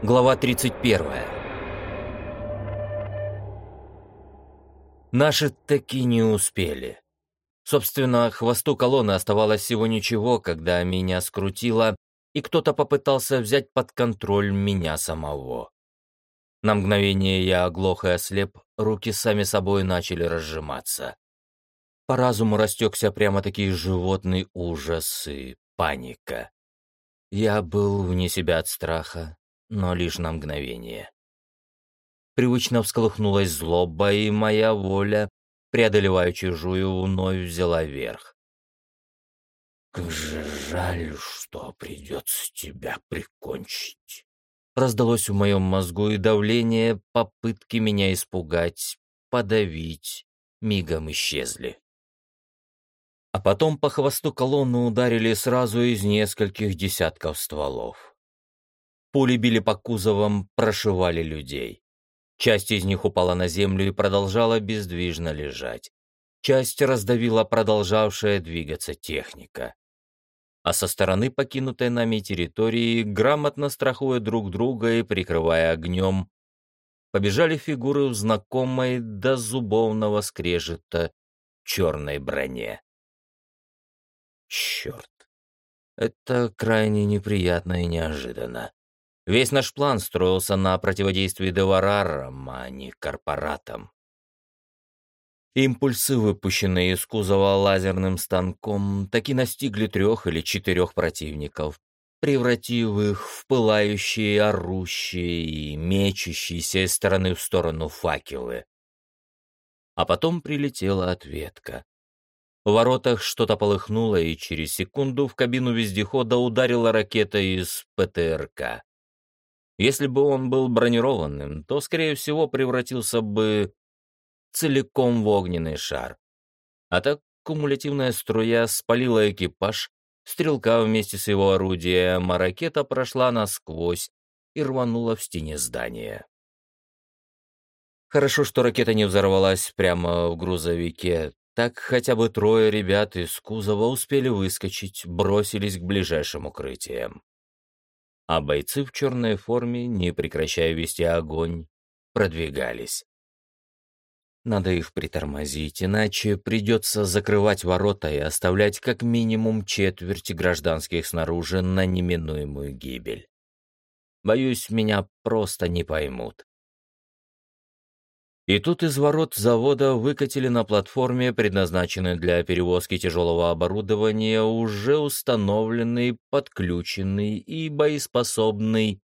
Глава 31. Наши таки не успели. Собственно, хвосту колонны оставалось всего ничего, когда меня скрутило, и кто-то попытался взять под контроль меня самого. На мгновение я оглох и ослеп, руки сами собой начали разжиматься. По разуму растекся прямо-таки животный ужас и паника. Я был вне себя от страха, но лишь на мгновение. Привычно всколыхнулась злоба, и моя воля, преодолевая чужую, вновь взяла верх. «Как же жаль, что придется тебя прикончить!» Раздалось в моем мозгу, и давление, попытки меня испугать, подавить, мигом исчезли. А потом по хвосту колонны ударили сразу из нескольких десятков стволов. Пули били по кузовам, прошивали людей. Часть из них упала на землю и продолжала бездвижно лежать. Часть раздавила продолжавшая двигаться техника. А со стороны покинутой нами территории, грамотно страхуя друг друга и прикрывая огнем, побежали фигуры в знакомой до зубовного скрежета черной броне. Черт. Это крайне неприятно и неожиданно. Весь наш план строился на противодействии Деварарам, а не корпоратам. Импульсы, выпущенные из кузова лазерным станком, таки настигли трех или четырех противников, превратив их в пылающие, орущие и мечущиеся из стороны в сторону факелы. А потом прилетела ответка. В воротах что-то полыхнуло, и через секунду в кабину вездехода ударила ракета из ПТРК. Если бы он был бронированным, то, скорее всего, превратился бы целиком в огненный шар. А так кумулятивная струя спалила экипаж, стрелка вместе с его орудием, а ракета прошла насквозь и рванула в стене здания. Хорошо, что ракета не взорвалась прямо в грузовике, так хотя бы трое ребят из кузова успели выскочить, бросились к ближайшим укрытиям а бойцы в черной форме, не прекращая вести огонь, продвигались. Надо их притормозить, иначе придется закрывать ворота и оставлять как минимум четверть гражданских снаружи на неминуемую гибель. Боюсь, меня просто не поймут. И тут из ворот завода выкатили на платформе, предназначенной для перевозки тяжелого оборудования, уже установленный, подключенный и боеспособный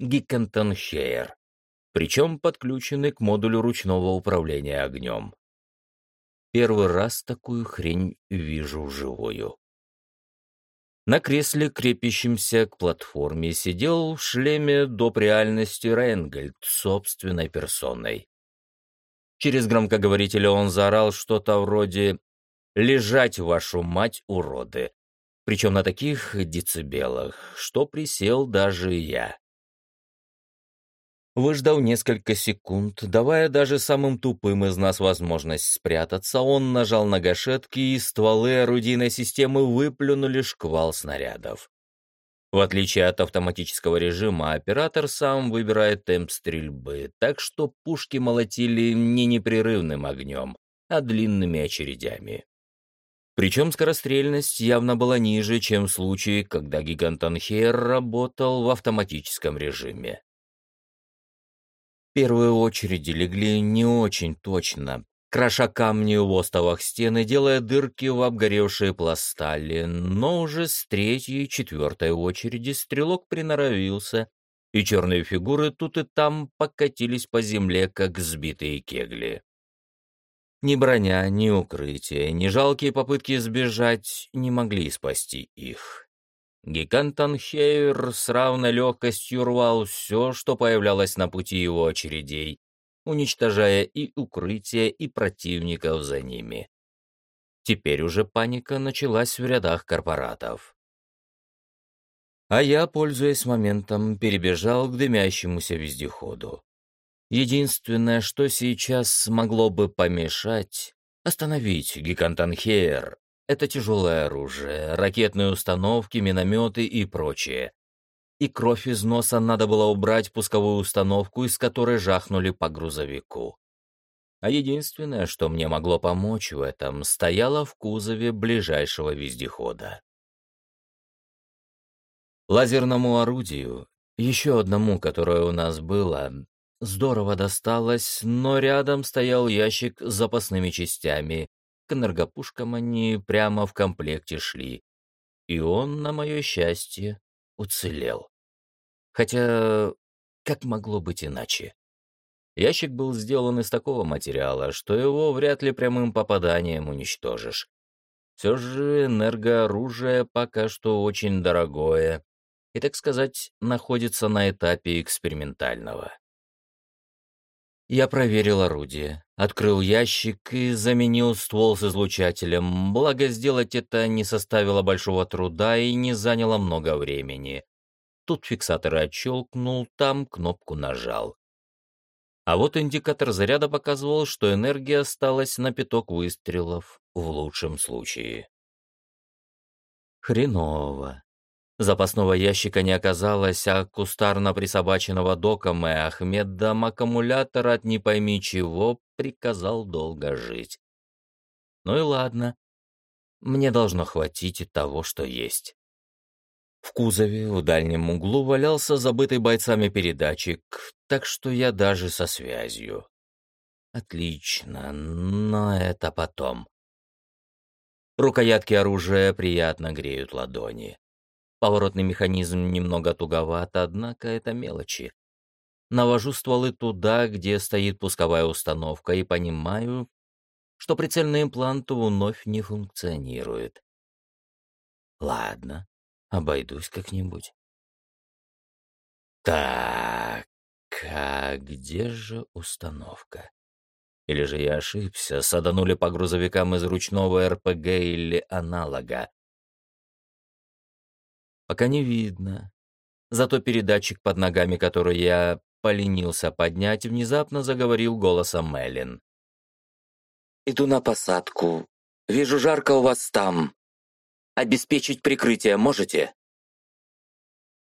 Гиккентенхейр, причем подключенный к модулю ручного управления огнем. Первый раз такую хрень вижу вживую. На кресле, крепящемся к платформе, сидел в шлеме доп. реальности Рейнгольд собственной персоной. Через громкоговоритель он заорал что-то вроде «Лежать, вашу мать, уроды!» Причем на таких децибелах, что присел даже я. Выждав несколько секунд, давая даже самым тупым из нас возможность спрятаться, он нажал на гашетки, и стволы орудийной системы выплюнули шквал снарядов. В отличие от автоматического режима, оператор сам выбирает темп стрельбы, так что пушки молотили не непрерывным огнем, а длинными очередями. Причем скорострельность явно была ниже, чем в случае, когда гигант Анхейр работал в автоматическом режиме. Первые очереди легли не очень точно, кроша камни в остовах стены, делая дырки в обгоревшие пластали, но уже с третьей и четвертой очереди стрелок приноровился, и черные фигуры тут и там покатились по земле, как сбитые кегли. Ни броня, ни укрытие, ни жалкие попытки сбежать не могли спасти их. Гигант Анхейр с равной легкостью рвал все, что появлялось на пути его очередей, уничтожая и укрытия, и противников за ними. Теперь уже паника началась в рядах корпоратов. А я, пользуясь моментом, перебежал к дымящемуся вездеходу. Единственное, что сейчас могло бы помешать, остановить Гигантанхейр, это тяжелое оружие, ракетные установки, минометы и прочее. И кровь из носа надо было убрать пусковую установку, из которой жахнули по грузовику. А единственное, что мне могло помочь в этом, стояло в кузове ближайшего вездехода. Лазерному орудию, еще одному, которое у нас было, здорово досталось, но рядом стоял ящик с запасными частями. К энергопушкам они прямо в комплекте шли. И он, на мое счастье, уцелел. Хотя, как могло быть иначе? Ящик был сделан из такого материала, что его вряд ли прямым попаданием уничтожишь. Все же энергооружие пока что очень дорогое и, так сказать, находится на этапе экспериментального. Я проверил орудие, открыл ящик и заменил ствол с излучателем, благо сделать это не составило большого труда и не заняло много времени. Тут фиксатор отщелкнул, там кнопку нажал. А вот индикатор заряда показывал, что энергия осталась на пяток выстрелов в лучшем случае. Хреново. Запасного ящика не оказалось, а кустарно присобаченного доком и Ахмедом аккумулятор от не пойми чего приказал долго жить. Ну и ладно, мне должно хватить и того, что есть. В кузове в дальнем углу валялся забытый бойцами передатчик, так что я даже со связью. Отлично, но это потом. Рукоятки оружия приятно греют ладони. Поворотный механизм немного туговат, однако это мелочи. Навожу стволы туда, где стоит пусковая установка, и понимаю, что прицельный имплант вновь не функционирует. Ладно, обойдусь как-нибудь. Так, а где же установка? Или же я ошибся, саданули по грузовикам из ручного РПГ или аналога? пока не видно. Зато передатчик под ногами, который я поленился поднять, внезапно заговорил голосом Мэлен. «Иду на посадку. Вижу, жарко у вас там. Обеспечить прикрытие можете?»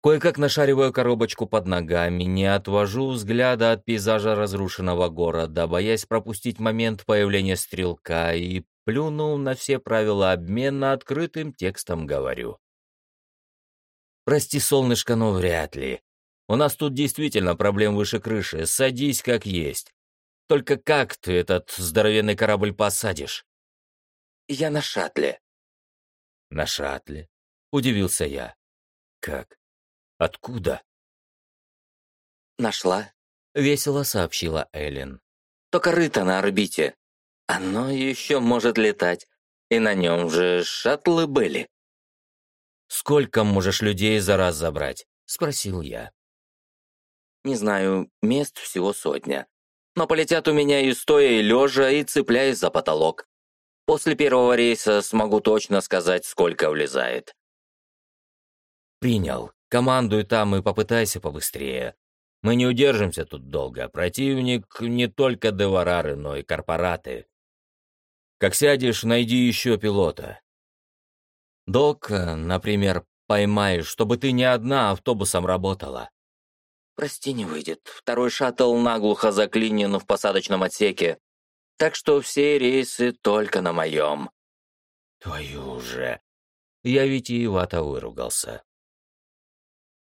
Кое-как нашариваю коробочку под ногами, не отвожу взгляда от пейзажа разрушенного города, боясь пропустить момент появления стрелка и, плюнув на все правила обмена, открытым текстом говорю. Прости, солнышко, но вряд ли. У нас тут действительно проблем выше крыши. Садись как есть. Только как ты этот здоровенный корабль посадишь? Я на шаттле. На шаттле? Удивился я. Как? Откуда? Нашла. Весело сообщила Эллен. Только рыто на орбите. Оно еще может летать. И на нем же шаттлы были. «Сколько можешь людей за раз забрать?» — спросил я. «Не знаю, мест всего сотня. Но полетят у меня и стоя, и лежа, и цепляясь за потолок. После первого рейса смогу точно сказать, сколько влезает». «Принял. Командуй там и попытайся побыстрее. Мы не удержимся тут долго. Противник не только деварары, но и корпораты. Как сядешь, найди еще пилота. Док, например, поймаешь, чтобы ты не одна автобусом работала. Прости, не выйдет. Второй шаттл наглухо заклинен в посадочном отсеке. Так что все рейсы только на моем. Твою же. Я ведь и витиевато выругался.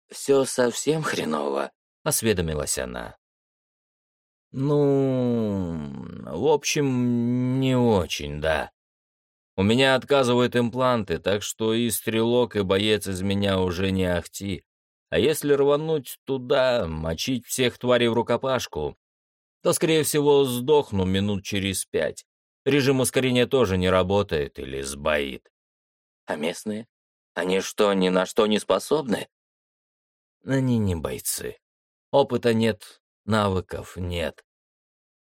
Все совсем хреново, осведомилась она. Ну, в общем, не очень, да. У меня отказывают импланты, так что и стрелок, и боец из меня уже не ахти. А если рвануть туда, мочить всех тварей в рукопашку, то, скорее всего, сдохну минут через пять. Режим ускорения тоже не работает или сбоит. А местные? Они что, ни на что не способны? Они не бойцы. Опыта нет, навыков нет.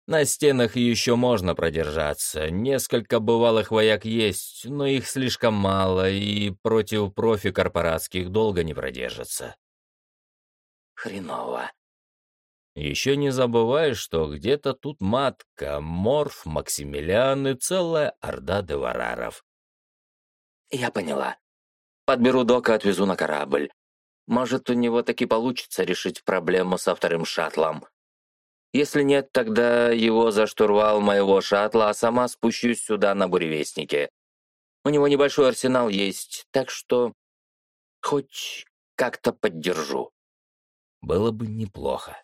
На стенах еще можно продержаться. Несколько бывалых вояк есть, но их слишком мало, и против профи корпоратских долго не продержатся. Хреново. Еще не забывай, что где-то тут матка, Морф, Максимилиан и целая орда девараров. Я поняла. Подберу дока, отвезу на корабль. Может, у него таки получится решить проблему со вторым шаттлом. Если нет, тогда его за штурвал моего шаттла, а сама спущусь сюда на буревестнике. У него небольшой арсенал есть, так что хоть как-то поддержу. Было бы неплохо.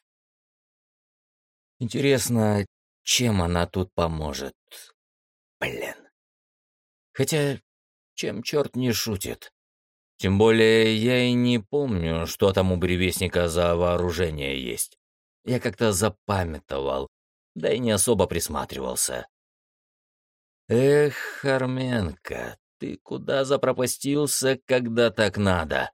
Интересно, чем она тут поможет? Блин. Хотя, чем черт не шутит? Тем более, я и не помню, что там у бревестника за вооружение есть. Я как-то запамятовал, да и не особо присматривался. Эх, Арменка, ты куда запропастился, когда так надо?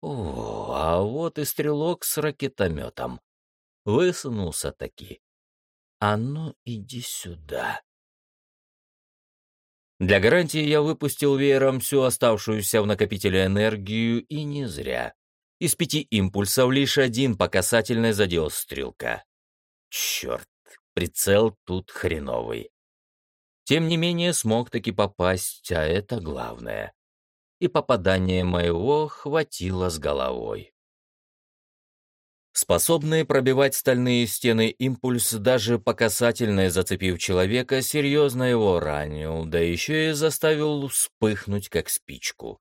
О, а вот и стрелок с ракетометом. Высунулся таки. А ну, иди сюда. Для гарантии я выпустил веером всю оставшуюся в накопителе энергию, и не зря. Из пяти импульсов лишь один по касательной задел стрелка. Черт, прицел тут хреновый. Тем не менее, смог таки попасть, а это главное. И попадания моего хватило с головой. Способный пробивать стальные стены импульс, даже по касательной зацепив человека, серьезно его ранил, да еще и заставил вспыхнуть, как спичку.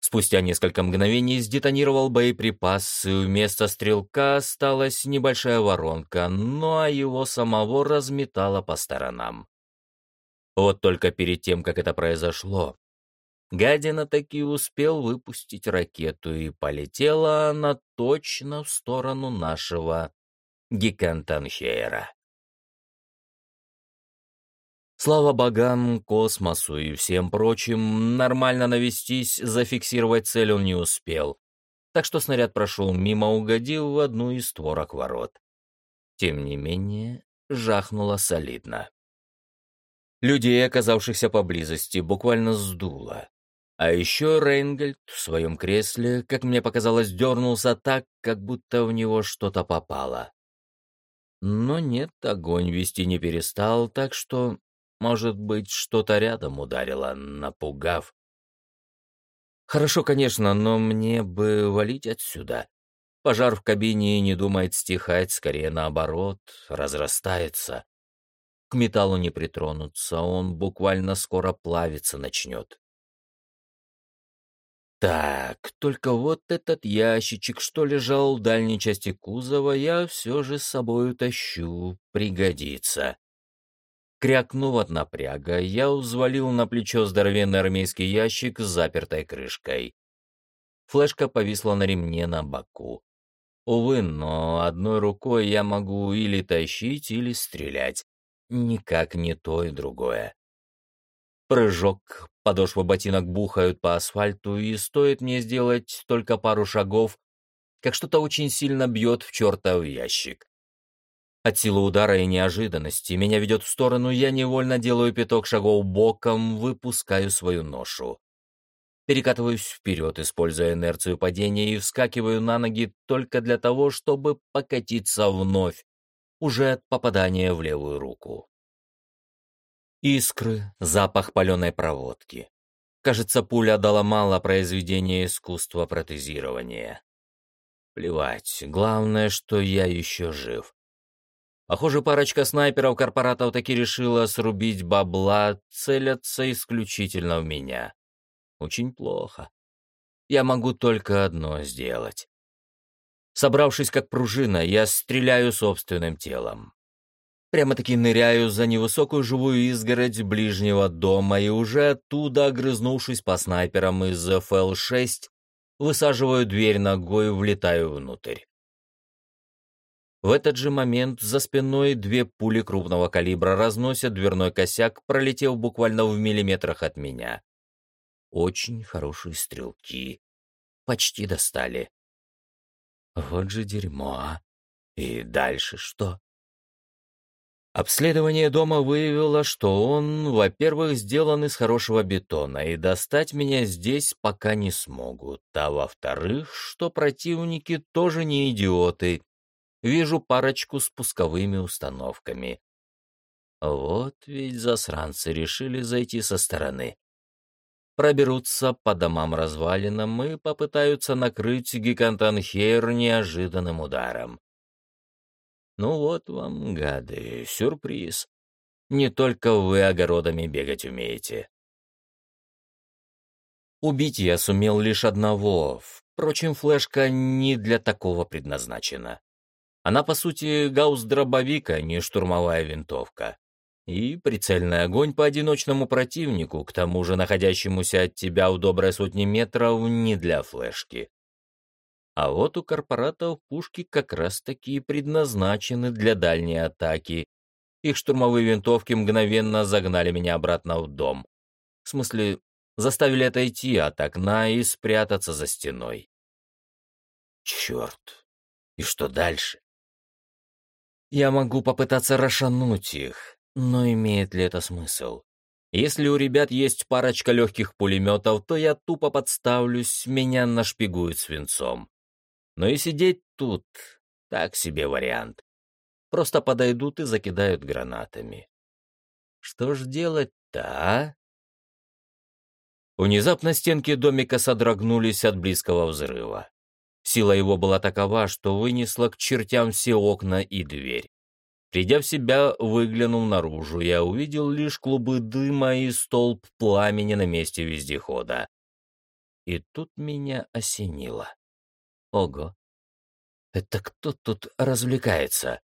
Спустя несколько мгновений сдетонировал боеприпас, и вместо стрелка осталась небольшая воронка, но его самого разметало по сторонам. Вот только перед тем, как это произошло, Гадина таки успел выпустить ракету, и полетела она точно в сторону нашего Гикантанхейра. Слава богам, космосу и всем прочим, нормально навестись, зафиксировать цель он не успел, так что снаряд прошел мимо, угодил в одну из створок ворот. Тем не менее, жахнуло солидно. Людей, оказавшихся поблизости, буквально сдуло. А еще Рейнгольд в своем кресле, как мне показалось, дернулся так, как будто в него что-то попало. Но нет, огонь вести не перестал, так что, может быть, что-то рядом ударило, напугав. Хорошо, конечно, но мне бы валить отсюда. Пожар в кабине не думает стихать, скорее наоборот, разрастается. К металлу не притронуться, он буквально скоро плавиться начнет. Так, только вот этот ящичек, что лежал в дальней части кузова, я все же с собой утащу, пригодится. Крякнув от напряга, я взвалил на плечо здоровенный армейский ящик с запертой крышкой. Флешка повисла на ремне на боку. Увы, но одной рукой я могу или тащить, или стрелять. Никак не то и другое. Прыжок, подошвы ботинок бухают по асфальту, и стоит мне сделать только пару шагов, как что-то очень сильно бьет в чертов ящик. От силы удара и неожиданности меня ведет в сторону, я невольно делаю пяток шагов боком, выпускаю свою ношу. Перекатываюсь вперед, используя инерцию падения, и вскакиваю на ноги только для того, чтобы покатиться вновь, уже от попадания в левую руку. Искры, запах паленой проводки. Кажется, пуля дала мало произведения искусства протезирования. Плевать, главное, что я еще жив. Похоже, парочка снайперов корпоратов таки решила срубить бабла, целятся исключительно в меня. Очень плохо. Я могу только одно сделать. Собравшись как пружина, я стреляю собственным телом. Прямо-таки ныряю за невысокую живую изгородь ближнего дома и уже оттуда, огрызнувшись по снайперам из ФЛ-6, высаживаю дверь ногой и влетаю внутрь. В этот же момент за спиной две пули крупного калибра разносят дверной косяк, пролетев буквально в миллиметрах от меня. Очень хорошие стрелки. Почти достали. Вот же дерьмо, а. И дальше что? Обследование дома выявило, что он, во-первых, сделан из хорошего бетона, и достать меня здесь пока не смогут, а во-вторых, что противники тоже не идиоты. Вижу парочку с пусковыми установками. Вот ведь засранцы решили зайти со стороны. проберутся по домам-развалинам и попытаются накрыть Гикантанхейр неожиданным ударом. Ну вот вам, гады, сюрприз. Не только вы огородами бегать умеете. Убить я сумел лишь одного. Впрочем, флешка не для такого предназначена. Она, по сути, гаусс-дробовик, а не штурмовая винтовка. И прицельный огонь по одиночному противнику, к тому же находящемуся от тебя у доброй сотни метров, не для флешки. А вот у корпоратов пушки как раз-таки предназначены для дальней атаки. Их штурмовые винтовки мгновенно загнали меня обратно в дом. В смысле, заставили отойти от окна и спрятаться за стеной. Черт! И что дальше? Я могу попытаться расшануть их, но имеет ли это смысл? Если у ребят есть парочка легких пулеметов, то я тупо подставлюсь, меня нашпигуют свинцом. Но и сидеть тут — так себе вариант. Просто подойдут и закидают гранатами. Что ж делать-то, а? Внезапно стенки домика содрогнулись от близкого взрыва. Сила его была такова, что вынесла к чертям все окна и дверь. Придя в себя, выглянул наружу, я увидел лишь клубы дыма и столб пламени на месте вездехода. И тут меня осенило. Ого! Это кто тут развлекается?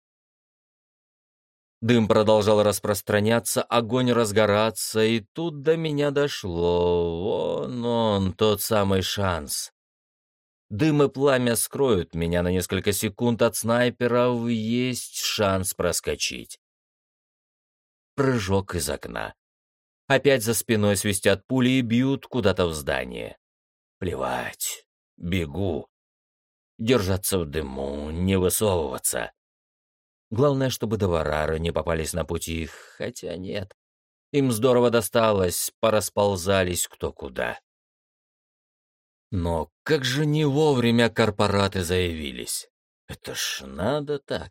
Дым продолжал распространяться, огонь разгораться, и тут до меня дошло. Вон он, тот самый шанс. Дым и пламя скроют меня на несколько секунд от снайперов, есть шанс проскочить. Прыжок из окна. Опять за спиной свистят пули и бьют куда-то в здание. Плевать. Бегу. Держаться в дыму, не высовываться. Главное, чтобы доварары не попались на пути, хотя нет. Им здорово досталось, порасползались кто куда. Но как же не вовремя корпораты заявились? Это ж надо так.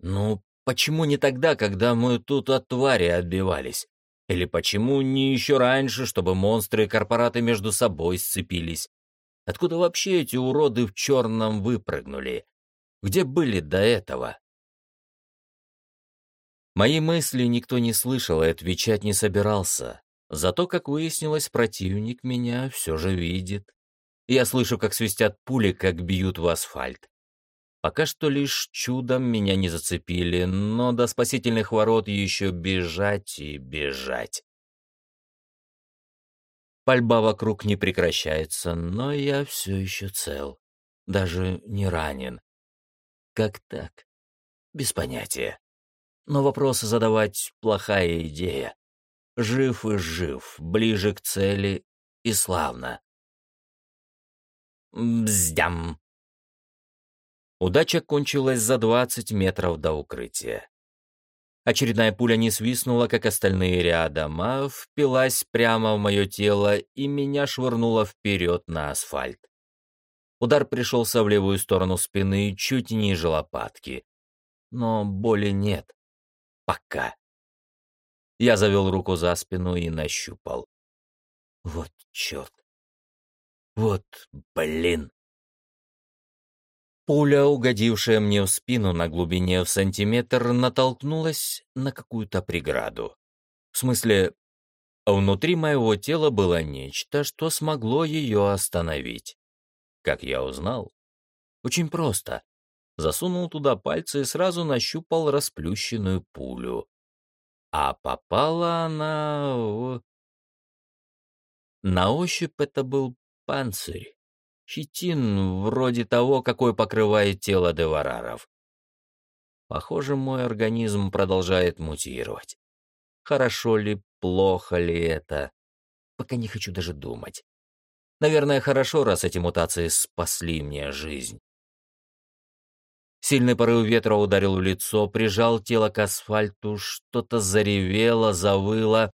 Ну, почему не тогда, когда мы тут от твари отбивались? Или почему не еще раньше, чтобы монстры и корпораты между собой сцепились? Откуда вообще эти уроды в черном выпрыгнули? Где были до этого? Мои мысли никто не слышал и отвечать не собирался. Зато, как выяснилось, противник меня все же видит. Я слышу, как свистят пули, как бьют в асфальт. Пока что лишь чудом меня не зацепили, но до спасительных ворот еще бежать и бежать. Пальба вокруг не прекращается, но я все еще цел. Даже не ранен. Как так? Без понятия. Но вопросы задавать — плохая идея. Жив и жив, ближе к цели и славно. Бздям. Удача кончилась за 20 метров до укрытия. Очередная пуля не свистнула, как остальные рядом, а впилась прямо в мое тело и меня швырнула вперед на асфальт. Удар пришелся в левую сторону спины, чуть ниже лопатки. Но боли нет. Пока. Я завел руку за спину и нащупал. Вот черт. Вот блин. Пуля, угодившая мне в спину на глубине в сантиметр, натолкнулась на какую-то преграду. В смысле, внутри моего тела было нечто, что смогло ее остановить. Как я узнал? Очень просто засунул туда пальцы и сразу нащупал расплющенную пулю. А попала она в... На ощупь это был панцирь. Хитин, вроде того, какой покрывает тело девараров. Похоже, мой организм продолжает мутировать. Хорошо ли, плохо ли это? Пока не хочу даже думать. Наверное, хорошо, раз эти мутации спасли мне жизнь. Сильный порыв ветра ударил в лицо, прижал тело к асфальту, что-то заревело, завыло.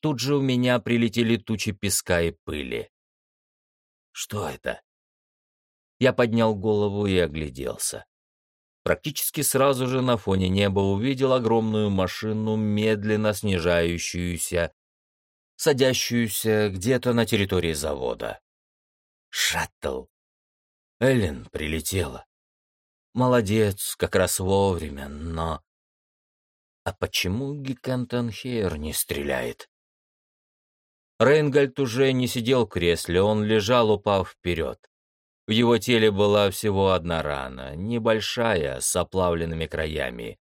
Тут же у меня прилетели тучи песка и пыли. Что это? Я поднял голову и огляделся. Практически сразу же на фоне неба увидел огромную машину, медленно снижающуюся. садящуюся где-то на территории завода. Шаттл. Эллен прилетела. Молодец, как раз вовремя, но... А почему Гикантенхейр не стреляет? Рейнгольд уже не сидел в кресле, он лежал, упав вперед. В его теле была всего одна рана, небольшая, с оплавленными краями.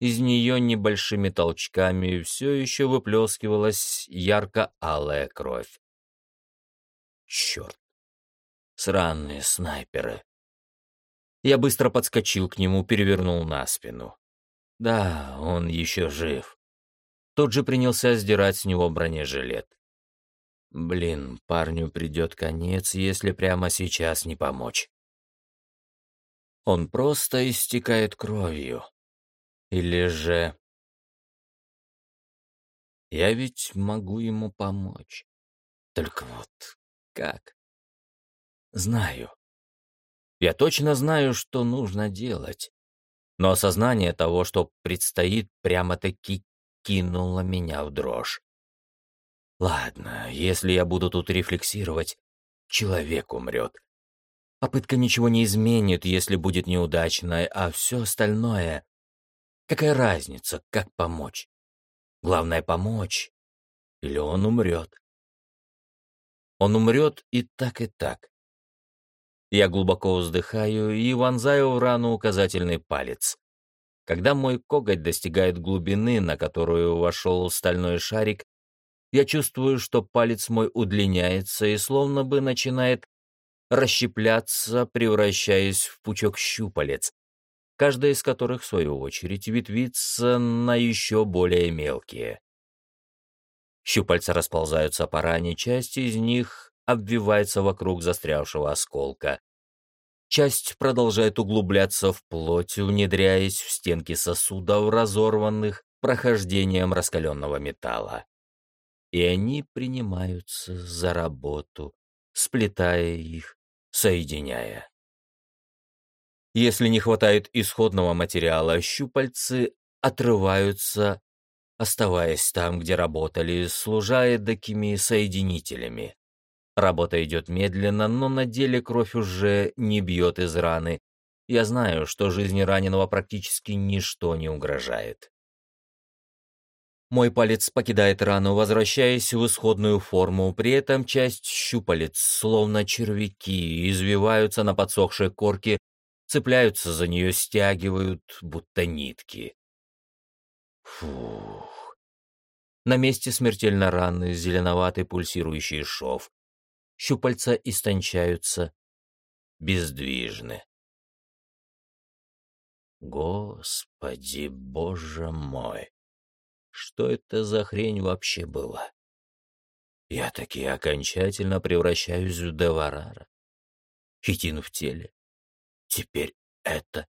Из нее небольшими толчками все еще выплескивалась ярко-алая кровь. Черт! Сраные снайперы! Я быстро подскочил к нему, перевернул на спину. Да, он еще жив. Тот же принялся сдирать с него бронежилет. Блин, парню придет конец, если прямо сейчас не помочь. Он просто истекает кровью. Или же... Я ведь могу ему помочь. Только вот как? Знаю. Я точно знаю, что нужно делать. Но осознание того, что предстоит, прямо-таки кинуло меня в дрожь. Ладно, если я буду тут рефлексировать, человек умрет. Попытка ничего не изменит, если будет неудачной, а все остальное... Какая разница, как помочь? Главное — помочь, или он умрет. Он умрет и так, и так. Я глубоко вздыхаю и вонзаю в рану указательный палец. Когда мой коготь достигает глубины, на которую вошел стальной шарик, я чувствую, что палец мой удлиняется и словно бы начинает расщепляться, превращаясь в пучок щупалец, каждая из которых, в свою очередь, ветвится на еще более мелкие. Щупальца расползаются по ране, часть из них обвивается вокруг застрявшего осколка. Часть продолжает углубляться в плоть, внедряясь в стенки сосудов, разорванных прохождением раскаленного металла. И они принимаются за работу, сплетая их, соединяя. Если не хватает исходного материала, щупальцы отрываются, оставаясь там, где работали, служа такими соединителями. Работа идет медленно, но на деле кровь уже не бьет из раны. Я знаю, что жизни раненого практически ничто не угрожает. Мой палец покидает рану, возвращаясь в исходную форму, при этом часть щупалец, словно червяки, извиваются на подсохшей корке, цепляются за нее, стягивают, будто нитки. Фух. На месте смертельно раны зеленоватый пульсирующий шов щупальца истончаются, бездвижны. Господи, боже мой! Что это за хрень вообще была? Я таки окончательно превращаюсь в Деварара. Хитин в теле. Теперь это.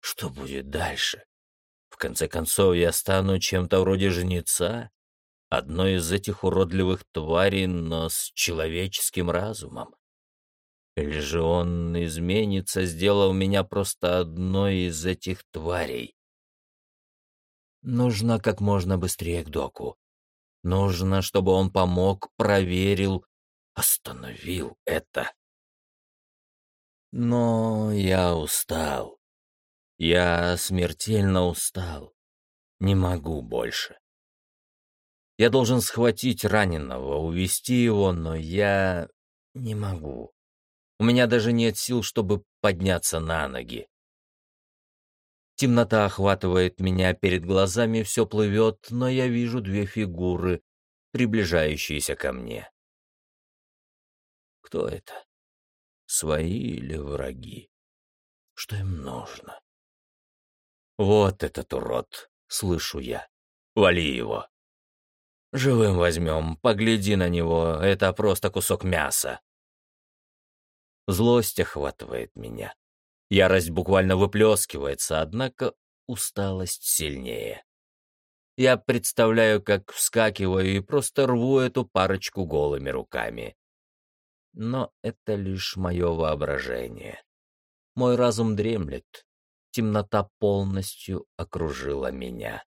Что будет дальше? В конце концов, я стану чем-то вроде жнеца, одной из этих уродливых тварей, но с человеческим разумом. Или же он изменится, сделав меня просто одной из этих тварей? Нужно как можно быстрее к доку. Нужно, чтобы он помог, проверил, остановил это. Но я устал. Я смертельно устал. Не могу больше. Я должен схватить раненого, увести его, но я не могу. У меня даже нет сил, чтобы подняться на ноги. Темнота охватывает меня перед глазами, все плывет, но я вижу две фигуры, приближающиеся ко мне. Кто это? Свои или враги? Что им нужно? Вот этот урод, слышу я. Вали его. Живым возьмем, погляди на него, это просто кусок мяса. Злость охватывает меня. Ярость буквально выплескивается, однако усталость сильнее. Я представляю, как вскакиваю и просто рву эту парочку голыми руками. Но это лишь мое воображение. Мой разум дремлет. Темнота полностью окружила меня.